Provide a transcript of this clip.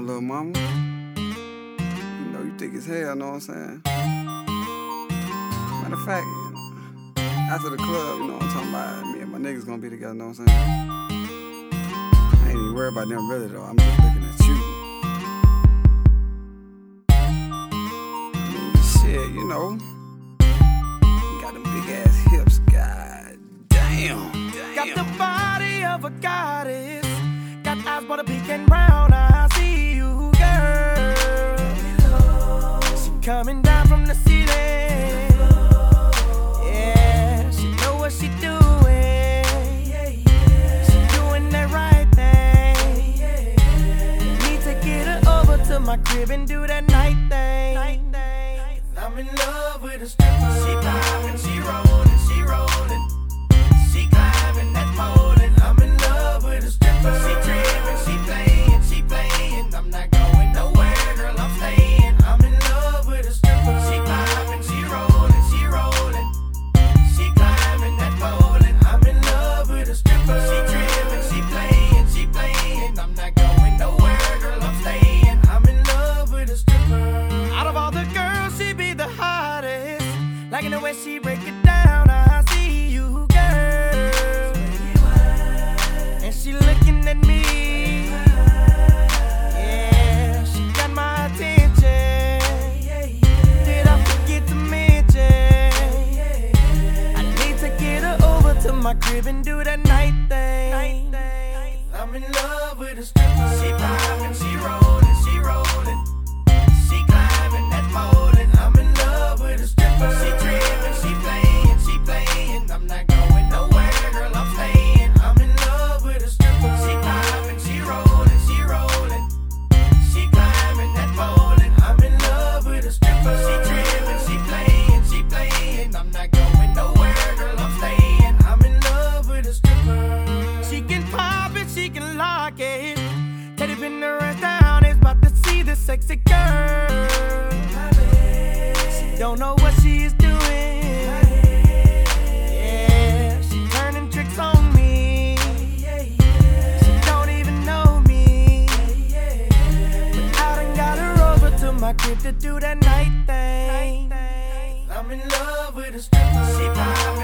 Damn, little mama. You know, you thick as hell, know what I'm saying? Matter of fact, after the club, you know what I'm talking about? Me and my niggas gonna be together, know what I'm saying? I ain't even worried about them really, though. I'm just looking at you. I mean, shit, you know. You got them big ass hips, god damn. damn. Got the body of a goddess. Got eyes but a pink and brown. Coming down from the ceiling. Yeah, she know what she doing. She doing that right thing. Need to get her over to my crib and do that night thing. Cause I'm in love with a stripper. She poppin', she rollin', my crib and do that night thing. Cause I'm in love with a stripper. She poppin', she rollin', sexy girl. She don't know what she is doing. Yeah, turning tricks on me. She don't even know me. But I done got her over to my crib to do that night thing. I'm in love with a stripper. She.